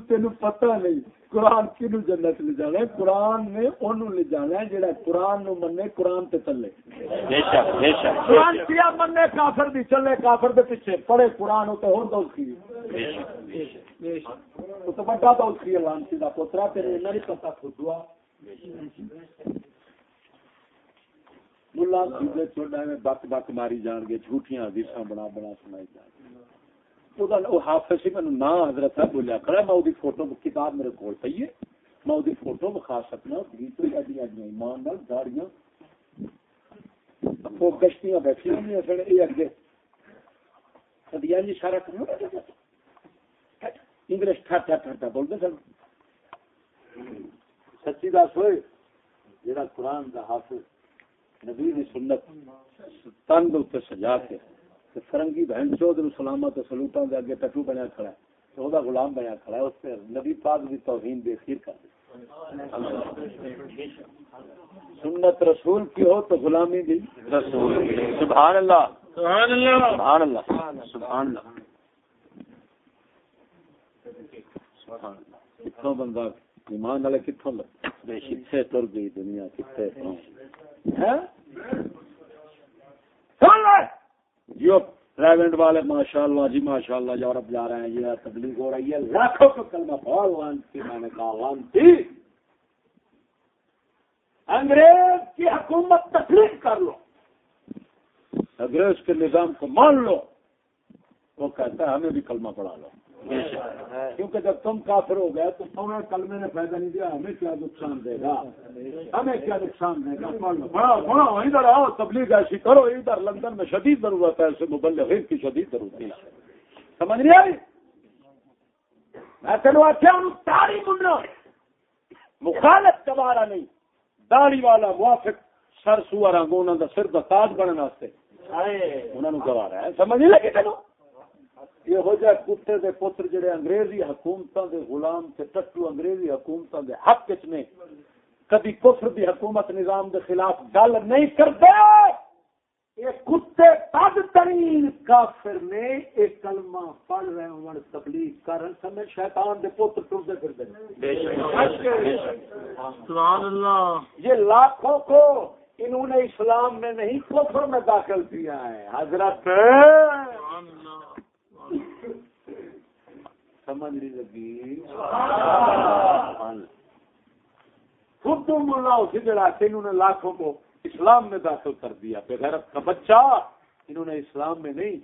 تین پتا نہیں۔ قرآن کنو جنت لے جانا ہے؟ قرآن نے انہوں لے جانا ہے جڑا قرآن نو منے قرآن تے چلے۔ قرآن کیا منے کافر دی چلے کافر دے پیچھے۔ پڑھے قرآن ہو تو ہو تو اس کی۔ تو بڑا تو اس کی لانسی دا پوترا تیرے نہیں پتا خودوا ملا سیدھے چھوڑا میں بک بک ماری جان گے، جھوٹیاں حدیثاں بنا بنا سنائی جان گے۔ حافظ نا حضرت صاحب بولیا کھڑا میں وہ فوٹو کتاب میرے کو پی ہے۔ میں وہ فوٹو بخا سکنا ایمان گاڑیاں۔ وہ گشتیاں بیٹھی ہوئی اگے جی سارا انگلش ٹھاٹا ٹھاٹا بولتے سر سچی دس ہوئے جہاں قرآن کا حافظ نبی سنت تن سجا کے فرنگی بہن چود سلامت سلوٹوں کے اگے ٹٹو بنیا کھڑا ہے تو وہ غلام بنیا کھڑا ہے اس پہ نبی پاک کی توہین بے خیر کر سنت رسول کی ہو تو غلامی دی۔ رسول سبحان اللہ۔ سبحان اللہ۔ سبحان اللہ۔ سبحان اللہ۔ کتوں بندہ ایمان والے کتوں لگ کتنے تر گئی دنیا کتنے ریونٹ والے ماشاء اللہ جی ماشاء اللہ یورپ جا رہے ہیں، یہ تبلیغ ہو رہی ہے۔ لاکھوں کا کلمہ بہت وانتی میں نے کہا وانتی انگریز کی حکومت تسلیم کر لو۔ انگریز کے نظام کو مان لو۔ وہ کہتا ہے، ہمیں بھی کلمہ پڑھا لو۔ کیونکہ جب تم کافر ہو گئے تو تمہیں کلمے نے فائدہ نہیں دیا ہمیں کیا نقصان دے گا؟ ہمیں کیا نقصان دے گا؟ بڑا بڑا ادھر آؤ تبلیغ ایسی کرو۔ ادھر لندن میں شدید ضرورت ہے ایسے مبلغین کی شدید ضرورت ہے۔ سمجھ نہیں آئی؟ میں تینوں آخیا تاری منڈا مخالف کبارا نہیں۔ داڑی والا موافق سر سوا رنگ انہوں کا سر کا تاج بننے انہوں نے گوارا ہے۔ سمجھ نہیں لگی تینوں یہ ہو جائے کتے دے پتر جڑے انگریزی حکومتوں دے غلام تے ٹٹو انگریزی حکومتوں دے حق وچ نے کبھی کفر دی حکومت نظام دے خلاف گل نہیں کرتے یہ کتے بد ترین کافر نے ایک کلمہ پڑھ رہے ہوں تبلیغ کر سمے شیطان دے پتر ٹرتے پھرتے سبحان اللہ۔ یہ لاکھوں کو انہوں نے اسلام میں نہیں کفر میں داخل کیا ہے۔ حضرت سبحان اللہ۔ سمجھ نہیں لگی۔ خود تو ملا اسی انہوں نے لاکھوں کو اسلام میں داخل کر دیا۔ بغیرت کا بچہ انہوں نے اسلام میں نہیں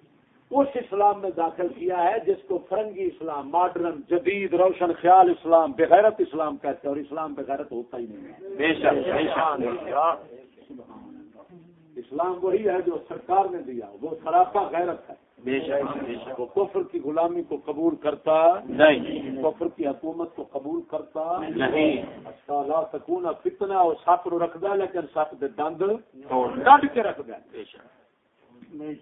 اس اسلام میں داخل کیا ہے جس کو فرنگی اسلام ماڈرن جدید روشن خیال اسلام بغیرت اسلام کہتے ہیں اور اسلام بغیرت ہوتا ہی نہیں ہے۔ اسلام وہی ہے جو سرکار نے دیا وہ سراپا غیرت ہے۔ بے شک بے شک. وہ کفر کی غلامی کو قبول کرتا نہیں. کفر کی حکومت کو قبول کرتا نہیں. لا سکون فتنا اور سپ نو رکھدا لیکن سپ دے دند کڈ کے رکھدا بے شک.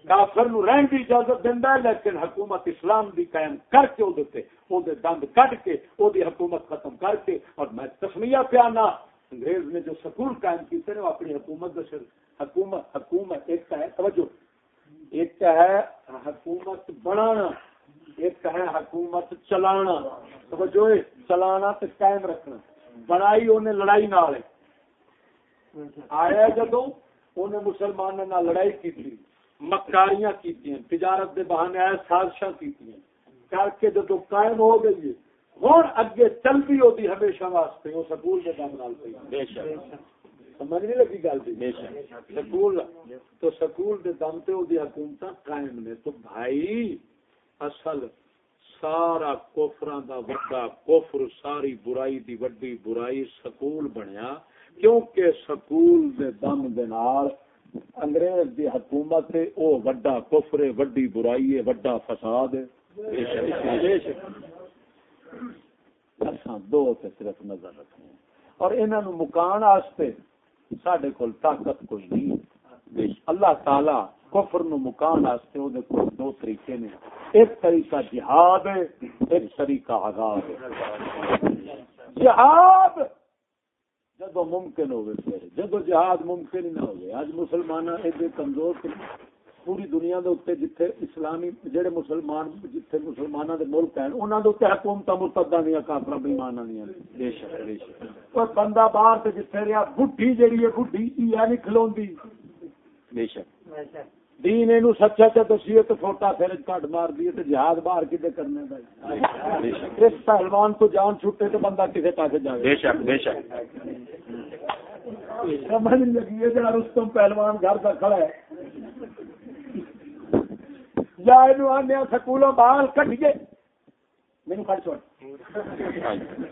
کافر نو رہن کی اجازت دیندا ہے لیکن حکومت اسلام دی قائم کر کے اودے تے اودے دند کڈ کے اودی حکومت ختم کر کے اور میں تسمیہ پیانا انگریز نے جو سکول قائم کیتے نے اپنی حکومت دے حکومت حکومت ایک کا ہے توجہ. ایک ہے حکومت بنانا، ایک ہے حکومت چلانا۔ توجہ، چلانا تے قائم رکھنا۔ بنائی انہیں لڑائی نال آیا جدو انہیں مسلمانوں نال لڑائی کی تھی مکاریاں کی تجارت دے بہانے آئے، سازشاں کی کر کے جدو قائم ہو گئی ہے ہوں اگے چلتی ہوتی ہمیشہ واسطے وہ سکول کے دم نال پئی۔ بے شک۔ سمجھ نہیں لگی گل سکول تو سکول دے دم تے دی حکومت قائم نے. تو بھائی اصل سارا کوفراں دا وڈا کوفر ساری برائی دی وڈی برائی سکول بنیا کیونکہ سکول دے دم دے نال انگریز دی حکومت ہے او وڈا کفر ہے وڈی برائی ہے وڈا فساد ہے. اساں دو تے صرف نظر رکھنے اور انہاں نو مکان واسطے ساڈے کول طاقت کوئی نہیں اللہ تعالی کفر نو مکان واسطے او دے کول دو طریقے نے۔ ایک طریقہ جہاد ہے ایک طریقہ عذاب ہے۔ جہاد جدو ممکن ہوگی پھر جدو جہاد ممکن ہی نہ ہوگی اج مسلمان ایڈے کمزور پوری دنیا دے اتنے جتھے اسلامی جڑے مسلمان جتھے مسلمانوں دے ملک ہیں انہاں دے اتنے حکومت مرتدہ نہیں کافر بےمانہ نہیں ہیں بے شک بے شک۔ اور بندہ باہر تے جتھے رہیا بڈھی جڑی ہے بڈھی ای نہیں کھلوندی۔ بے شک۔ دین اینو سچا تے دسیے تے فوٹا پھر کٹ مار دیے تے جہاد باہر کدے کرنے بے شک اس پہلوان تو جان چھٹے تو بندہ کسے پاسے جائے بے شک بے شک۔ سمجھ لگی ہے جڑا رستم پہلوان گھر کا کھڑا ہے۔ یا اینو آنے سکولوں مینو کٹ چھوڑ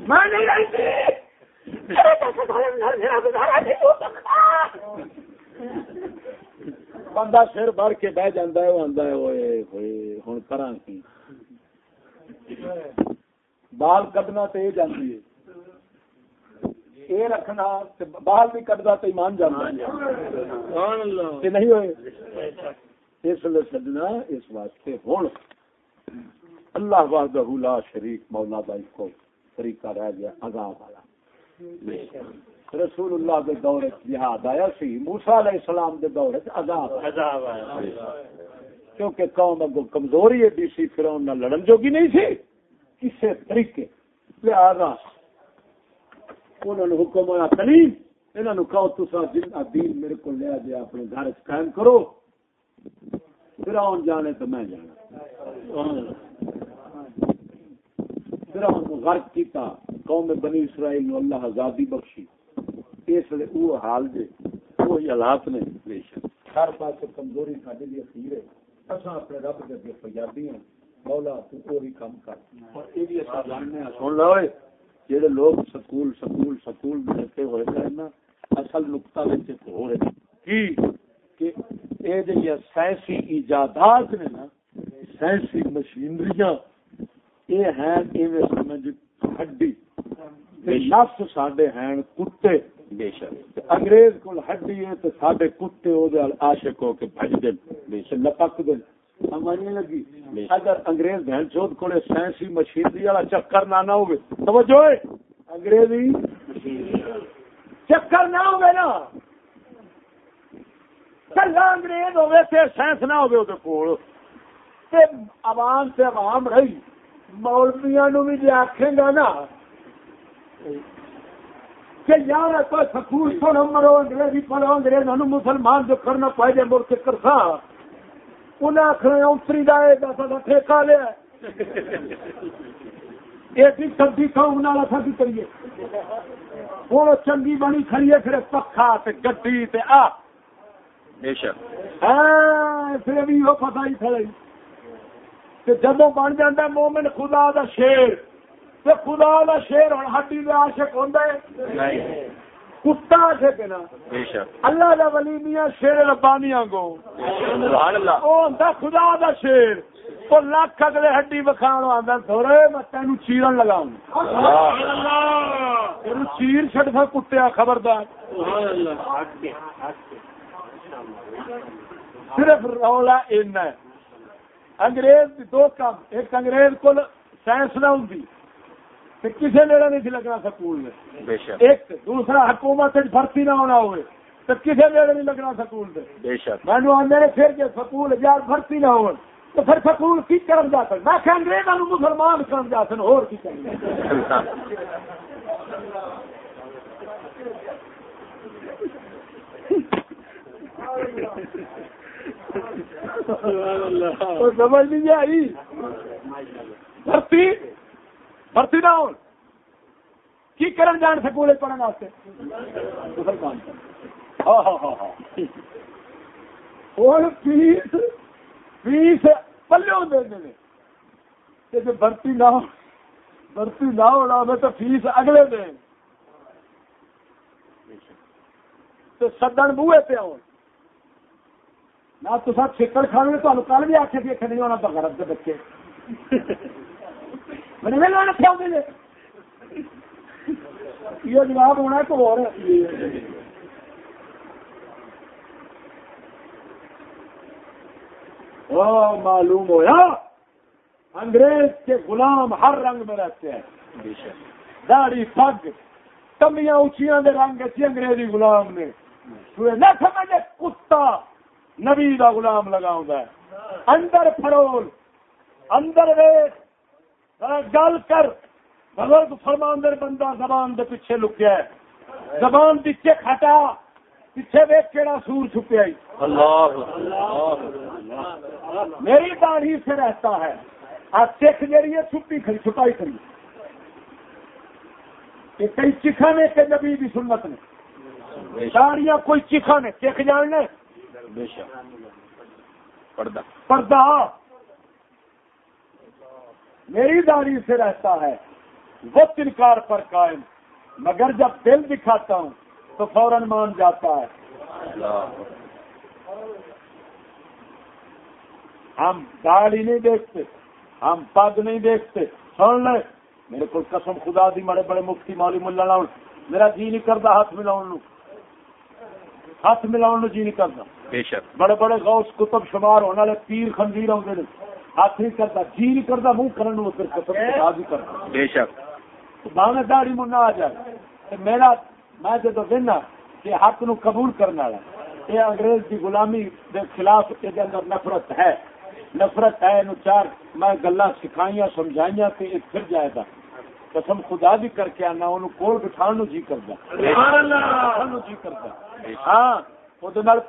میں نہیں رہتی بندہ سر بڑھ کے بہ جاندہ ہے وہ آندا ہے اوئے ہوئے ہن کراں کی؟ بال کڈنا تے یہ جاندی ہے۔ رکھنا تے بال بھی کڈدا تے ایمان جاندا ہے۔ سبحان اللہ۔ تے نہیں ہوئے؟ اس لیے سجنا اس واسطے ہوں اللہ وحدہ لا شریک مولا دا کو طریقہ رہ گیا عذاب والا۔ رسول اللہ دے دور جہاد آیا سی موسیٰ علیہ السلام دے دور عذاب عذاب آیا۔ کیونکہ قوم اگو کمزوری ایڈی سی فرعون نال لڑن جوگی نہیں سی۔ کسے طریقے لہذا انہوں نے حکم ہویا کلیم انہوں نے کہو تسا دین میرے کو لے دیا اپنے گھر قائم کرو۔ فرعون جانے تو میں جانا۔ کو غرق کیتا۔ قوم بنی اسرائیل نو اللہ آزادی بخشی۔ اس لیے وہ حال جے وہی حالات نے بے شک ہر پاس کمزوری ساڈے لیے اخیر ہے۔ اساں اپنے رب دے اگے فریادی ہیں۔ مولا تو وہی کام کر۔ اور یہ بھی اساں جاننے ہیں سن لو اے جڑے لوگ سکول سکول سکول میں رکھے ہوئے ہیں نا اصل نقطہ وچ ہو رہے کی؟ کہ اے جڑی سائنسی ایجادات نے نا سائنسی مشینریاں یہ ہیں ایویں سمجھ ہڈی۔ تے نفس ساڈے ہیں کتے۔ بے شک۔ انگریز کو ہڈی ہے تو سڈے کتے وہ عاشق ہو کے بے شک۔ لپک نہیں لگی؟ اگر انگریز بہن چوت کو سائنسی مشینری والا چکر نہ ہوگی توجہ انگریزی چکر نہ ہوگا نا۔ کلا انگریز ہوگے تے سائنس نہ ہوگے وہ کول عوام سے عوام رہی۔ مولویا نو بھی جی آخے گا نا کہ یار کوئی سکول پڑھو مرو، انگریزی پڑھو، انگریز مسلمان جو کرنا پائے جائے مڑ کے کرسا انہیں آخر اتری جائے گا سا ٹھیکا لیا ایسی سبزی کھاؤ، نالا سا کریے۔ وہ چنگی بنی کھڑی ہے، پھر پکا گڈی آ۔ ہاں، پھر بھی وہ پتا ہی کھڑی جدو بن جا مومن خدا دا شیر خدا دا شیر ہوں ہڈی دے عاشق ہوں کتا عاشق ہے نا؟ اللہ دا ولی میاں شیر ربانی گو خدا دا شیر۔ وہ لاکھ اگلے ہڈی بکھان آتا تھوڑے میں تین چیرن لگاؤں۔ چیر چڑ کتیا خبردار۔ صرف رولا این انگریز دو کام ایک انگریز کو سائنس نہ ہوں کسی نیڑا نہیں لگنا سکول میں۔ ایک دوسرا حکومت بھرتی نہ ہونا ہوئے تو کسی نیڑے نہیں لگنا سکول میں میں پھر جی سکول یار بھرتی نہ ہو تو پھر سکول کی کرم جا سک میں انگریز مسلمان کرم جا سن اور کی سمجھ نہیں آئی۔ بھرتی؟ بھرتی نہ ہو۔ کی کرن جان سکول پڑھنے واسطے؟ ہاں ہاں ہاں ہاں۔ فیس فیس پلو دے دے بھرتی نہ بھرتی نہ ہونا میں تو فیس اگلے دیں سدن بوے پہ آؤ نہ تو سب چکر کھانے تو کل بھی آخر بھی نہیں ہونا بغیر کے بچے۔ میں نے رکھا یہ جواب ہونا تو اور۔ معلوم ہوا انگریز کے غلام ہر رنگ میں رہتے ہیں۔ داڑھی پگ کمیاں دے رنگ اچھی انگریزی غلام نے۔ نہ سمجھے کتا۔ نبی کا غلام لگا اندر فرول اندر ویٹ گل کر۔ بزرگ فرماندر بندہ زبان دے پیچھے لکیا ہے۔ زبان پیچھے کھٹا پیچھے ویک کہڑا سور چھپیا میری داڑھی سے رہتا ہے۔ آپ سکھ جڑی ہے چھپی کھڑی چھپائی کھڑی۔ کہ کئی چکھا نے کہ نبی بھی سنت نے۔ داڑیاں کوئی چکھا نے پردہ۔ پردہ۔ میری داڑھی سے رہتا ہے۔ وہ تنکار پر قائم۔ مگر جب دل دکھاتا ہوں، تو فوراً مان جاتا ہے۔ ہم داڑھی نہیں دیکھتے، ہم پگ نہیں دیکھتے۔ سن لے، میرے کو قسم خدا دی بڑے بڑے مفتی مولی ملا میرا جی نہیں کرتا ہاتھ ملاؤ ہاتھ ملاؤ جی نہیں کرتا بڑے بڑے غوث کتب شمار ہونے والے پیر خنزیر آتے ہاتھ نہیں کرتا جی نہیں کرتا منہ بھی کرتا۔ بے شک۔ باہیں داڑی منا آ جائے۔ میرا میں جب دینا کہ حق نو قبول کرنے والا یہ انگریز کی غلامی کے خلاف یہ اندر نفرت ہے۔ نفرت ہے نو چار میں گلا سکھائیاں سمجھائیاں کہ یہ پھر جائے گا قسم خدا بھی کر کے آنا انہوں کول بٹھا جی کرتا۔ جی کرتا۔ ہاں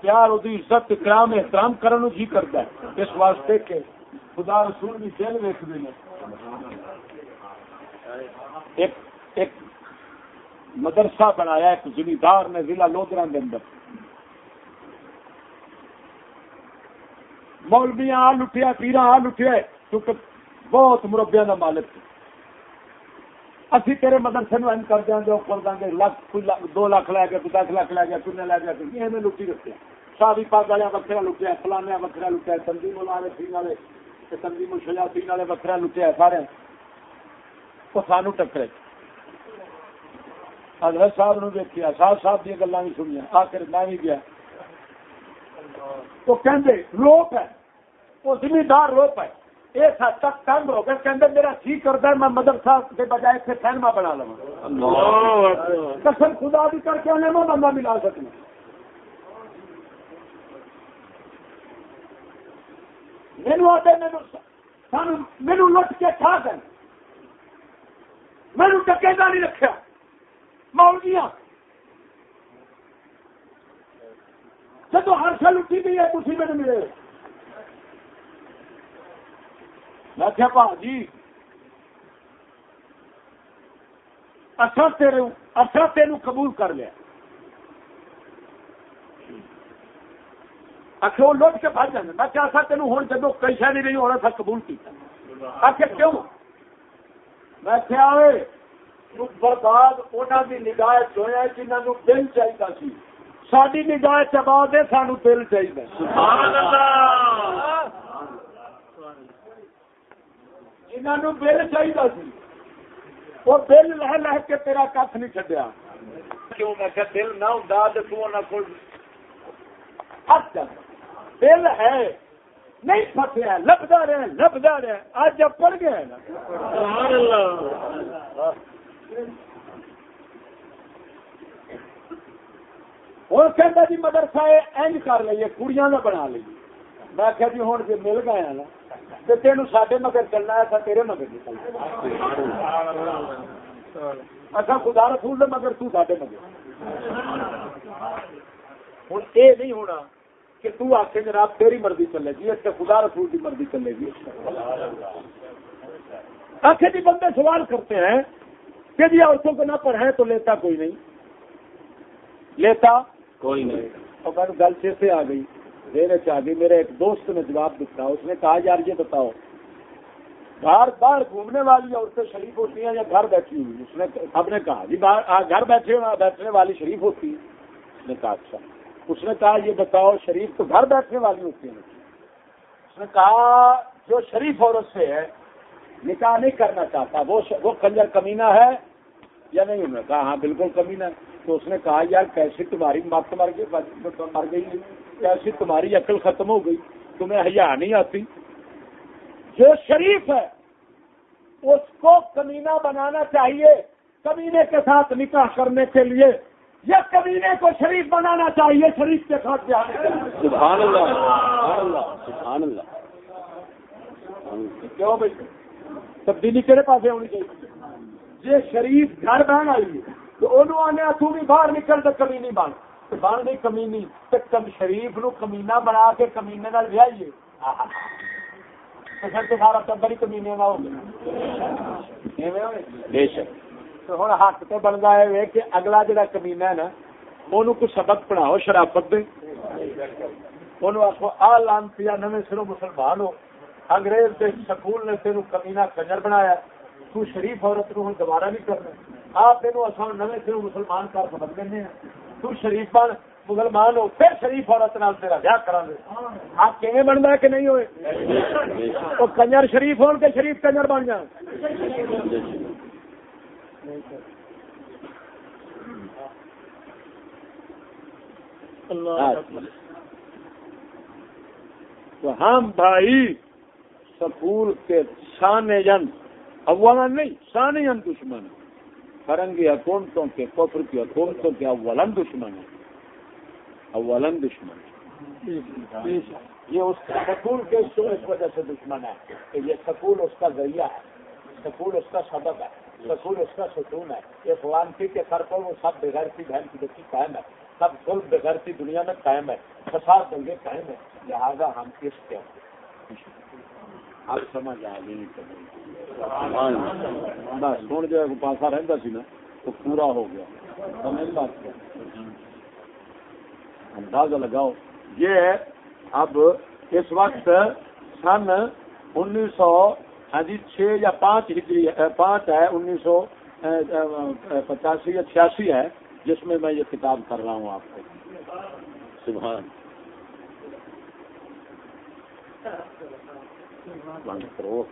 پیار عزت اکرام احترام کرنے جی کرتا۔ ہے اس واسطے کہ خدا رسول بھی دل ویکتے ہیں ایک ایک مدرسہ بنایا ایک زمیندار نے ضلع لودرا کے اندر۔ مولبیاں آ لٹیا پیرا آ لٹیا کیونکہ بہت مربیا کا مالک۔ اسی تیرے مدرسے نو کر دیں گے کر دیں گے، لکھ دو لاکھ لے گیا کوئی دس لاکھ لے گیا کن لے گیا میں لٹی رکھے شادی پاک والے وکرا لٹیا فلانے وکرا لٹیا تنظیم والے سی والے تنظیم شجاتی والے وکرا لٹیا سارے۔ وہ سانو ٹکرے۔ حضرت صاحب نو دیکھا صاحب صاحب دیا گلا بھی سنیا آخر میں بھی گیا۔ تو کہندے لوگ ہے، وہ زمیندار رو پائے ایک حد تک تنگ ہو گئے کہ میرا ٹھیک کرتا ہے، میں مدرسہ کے بجائے سے سینما بنا لوں۔ قسم خدا بھی کر کے انہیں میں بندہ ملا سکوں۔ مینو آتے مینو مینو لٹ کے کھا گئے مینو ٹکے کا نہیں رکھا مولویاں۔ جب ہر سال اٹھی گئی ہے کسی میں ملے۔ میں کیا پا جی اچھا تیرے اچھا تین قبول کر لیا آخر وہ لوٹ کے بھاگ جانے میں کیا تھا تین ہوں جب کئی شہ نہیں رہی ہونا تھا قبول کیا آخر کیوں میں کیا برباد انہوں کی نگاہ چویا جنہوں دل چاہیے سی ساری نگاہ چبا دے سانو دل چاہیے جنہوں بل چاہیے سی۔ وہ بل لہ لہ کے تیرا کھ نہیں چڈیا کیوں میں کہ دل نہ ہوں تو دل ہے۔ نہیں پھسیا لبدا رہے لبدا رہے۔ آج جب پڑ نا۔ ہوں کہ جی مدرسہ اینج کر لیے کڑیاں کا بنا لیے میں جی ہوں جی مل گیا نا۔ تو تین سڈے مگر چلنا ہے تیرے مگر نکلنا اچھا خدا رسول دے مگر تو سڈے مگر ہوں یہ نہیں ہونا کہ تو آخے جناب تیری مرضی چلے گی اس سے خدا رسول کی مرضی چلے گی آخر جی بندے سوال کرتے ہیں کہ جی عورتوں کو نہ پڑھائے تو لیتا کوئی نہیں لیتا کوئی نہیں اور گل سے آ گئی میرے سے آ گئی میرے ایک دوست نے جواب دکھا اس نے کہا، یار، یہ بتاؤ، باہر باہر گھومنے والی عورتیں شریف ہوتی ہیں یا گھر بیٹھی ہوئی؟ اس نے سب نے کہا جی باہر گھر بیٹھے بیٹھنے والی شریف ہوتی ہے اس نے کہا اچھا۔ اس نے کہا، یہ بتاؤ، شریف تو گھر بیٹھنے والی ہوتی ہیں۔ اس نے کہا، جو شریف عورت سے ہے، نکاح نہیں کرنا چاہتا، وہ وہ کنجر کمینہ ہے یا نہیں؟ انہوں نے کہا ہاں بالکل کمینہ ہے۔ تو اس نے کہا، یار کیسی تمہاری مت مر گئی مر گئی کیسی تمہاری عقل ختم ہو گئی تمہیں حیا نہیں آتی۔ جو شریف ہے اس کو کمینہ بنانا چاہیے کمینے کے ساتھ نکاح کرنے کے لیے یا کمینے کو شریف بنانا چاہیے شریف کے ساتھ سبحان اللہ سبحان اللہ کیوں بھائی؟ تبدیلی کہڑے پاس ہونی چاہیے؟ جی شریف گھر بہن آئی تو انہوں آنے تو بھی باہر نکل تو کمینی بن بن گئی کمینی شریف نو کمینا بنا کے کمینے نال ویائیے پھر سارا ٹبر ہی کمینے کا ہو گیا۔ بے شک۔ تو ہوں حق تو بنتا ہے کہ اگلا جڑا کمینا ہے نا وہ کچھ سبق پڑھاؤ شرافت دے۔ آخو آ لانتی نویں سرو مسلمان ہو۔ انگریز کے سکول نے تین کمینا کنجر بنایا۔ تو شریف عورت نو دوبارہ نہیں کرنا۔ آپ تین اصل نویں سرو مسلمان کر سمجھ لینے ہیں۔ تو شریف بن مسلمان ہو پھر شریف عورت نال تیرا ویاہ کرا دے آپ کیویں بنتا ہے کہ نہیں ہوئے؟ وہ کنجر شریف ہو کے شریف کنجر بن جان۔ تو ہم بھائی سکول کے شان جن اولا نہیں شان جن دشمن۔ فرنگی حکومتوں کے کفر کی حکومتوں کے اولن دشمن ہے اولن دشمن یہ اس سکول کے اس وجہ سے دشمن ہے کہ یہ سکول اس کا ذریعہ ہے۔ سکول اس کا سبق ہے۔ سکول اس کا ستون ہے۔ یہ فلانسی کے سر پر وہ سب بغیر کی بہن کی بچی قائم ہے۔ سب ظلم بغیر کی دنیا میں قائم ہے۔ فساد دنگے قائم ہے۔ لہٰذا ہم کس کے اب سمجھ آ گئی بس سن جو پاسا رہتا سی نا، تو پورا ہو گیا۔ سمجھ بات کیا اندازہ لگاؤ۔ یہ اب اس وقت سن انیس سو ہاں جی چھ یا پانچ ہجری، پانچ ہے انیس سو پچاسی یا چھیاسی ہے، جس میں میں یہ کتاب کر رہا ہوں آپ کو۔ سبحان کرو